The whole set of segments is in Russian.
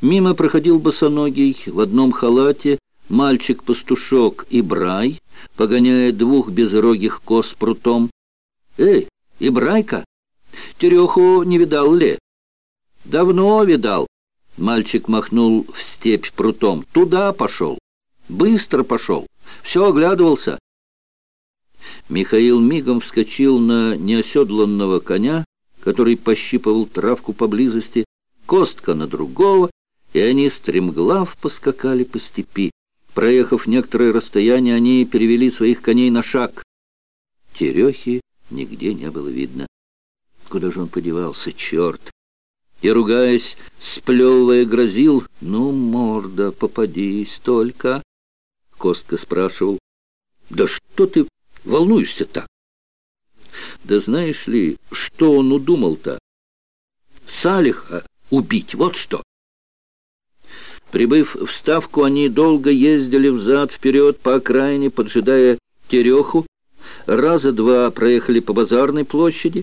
Мимо проходил босоногий в одном халате мальчик-пастушок Ибрай, погоняя двух безрогих коз прутом. «Эй, Ибрайка, Тереху не видал ли?» «Давно видал». Мальчик махнул в степь прутом. «Туда пошел. Быстро пошел. Все оглядывался». Михаил мигом вскочил на неоседланного коня, который пощипывал травку поблизости, Костка на другого, и они стремглав поскакали по степи. Проехав некоторое расстояние, они перевели своих коней на шаг. Терехи нигде не было видно. Куда же он подевался, черт? И, ругаясь, сплевывая, грозил, «Ну, морда, попадись только!» Костка спрашивал, «Да что ты волнуешься так?» «Да знаешь ли, что он удумал-то? Салиха убить, вот что!» Прибыв в Ставку, они долго ездили взад-вперед по окраине, поджидая Тереху. Раза два проехали по базарной площади.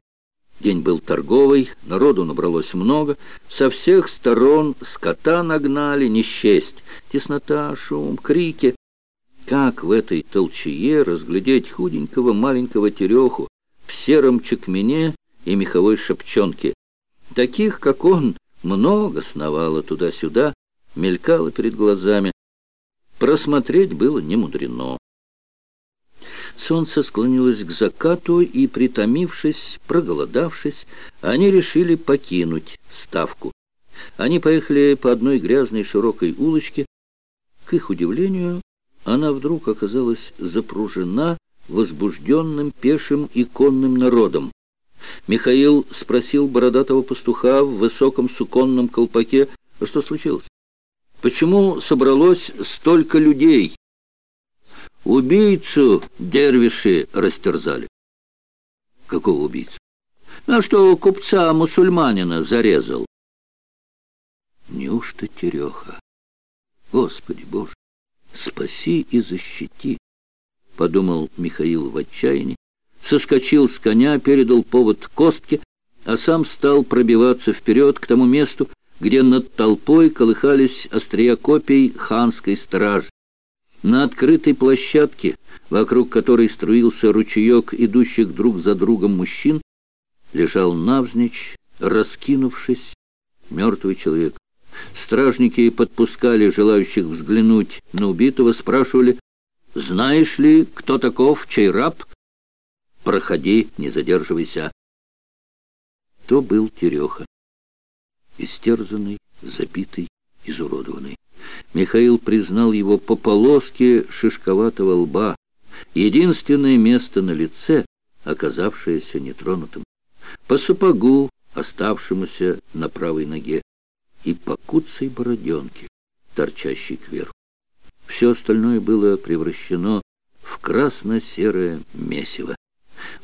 День был торговый, народу набралось много. Со всех сторон скота нагнали, не. Теснота, шум, крики. Как в этой толчее разглядеть худенького маленького Тереху в сером чекмене и меховой шапчонке? Таких, как он, много сновало туда-сюда, мелькало перед глазами. Просмотреть было не мудрено. Солнце склонилось к закату, и, притомившись, проголодавшись, они решили покинуть ставку. Они поехали по одной грязной широкой улочке. К их удивлению, она вдруг оказалась запружена возбужденным пешим и конным народом. Михаил спросил бородатого пастуха в высоком суконном колпаке, что случилось. Почему собралось столько людей? Убийцу дервиши растерзали. Какого убийцу? А что купца-мусульманина зарезал? Неужто Тереха? Господи Боже, спаси и защити, подумал Михаил в отчаянии, соскочил с коня, передал повод костке, а сам стал пробиваться вперед к тому месту, где над толпой колыхались острия копий ханской стражи. На открытой площадке, вокруг которой струился ручеек идущих друг за другом мужчин, лежал навзничь, раскинувшись, мертвый человек. Стражники подпускали желающих взглянуть на убитого, спрашивали, «Знаешь ли, кто таков, чей раб?» «Проходи, не задерживайся». То был Тереха истерзанный, забитый, изуродованный. Михаил признал его по полоске шишковатого лба, единственное место на лице, оказавшееся нетронутым, по сапогу, оставшемуся на правой ноге, и по куцей бороденке, торчащей кверху. Все остальное было превращено в красно-серое месиво.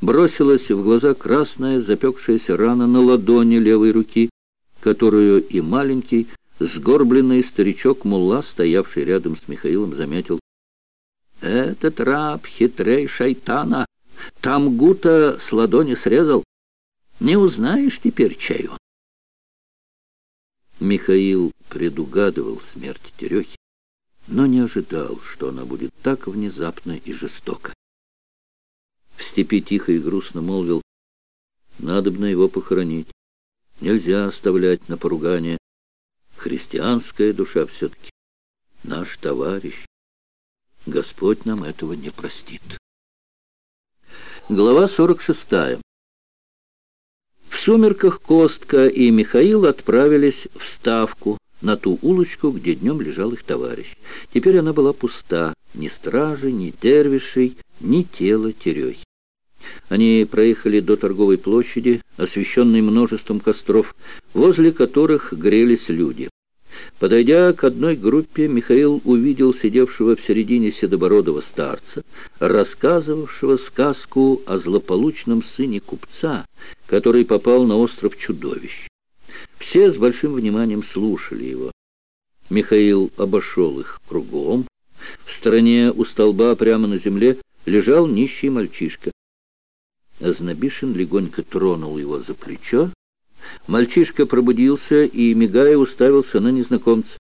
Бросилась в глаза красная запекшаяся рана на ладони левой руки, которую и маленький, сгорбленный старичок Мулла, стоявший рядом с Михаилом, заметил. «Этот раб хитрей шайтана, там гута с ладони срезал. Не узнаешь теперь, чай он». Михаил предугадывал смерть Терехи, но не ожидал, что она будет так внезапно и жестоко. В степи тихо и грустно молвил, «Надобно его похоронить» нельзя оставлять на поругание. Христианская душа все-таки наш товарищ. Господь нам этого не простит. Глава 46. В сумерках Костка и Михаил отправились в Ставку, на ту улочку, где днем лежал их товарищ. Теперь она была пуста, ни стражи, ни дервишей, ни тела Терехи. Они проехали до торговой площади, освещенной множеством костров, возле которых грелись люди. Подойдя к одной группе, Михаил увидел сидевшего в середине седобородого старца, рассказывавшего сказку о злополучном сыне купца, который попал на остров чудовищ. Все с большим вниманием слушали его. Михаил обошел их кругом. В стороне у столба прямо на земле лежал нищий мальчишка. Знобишин легонько тронул его за плечо Мальчишка пробудился и, мигая, уставился на незнакомца.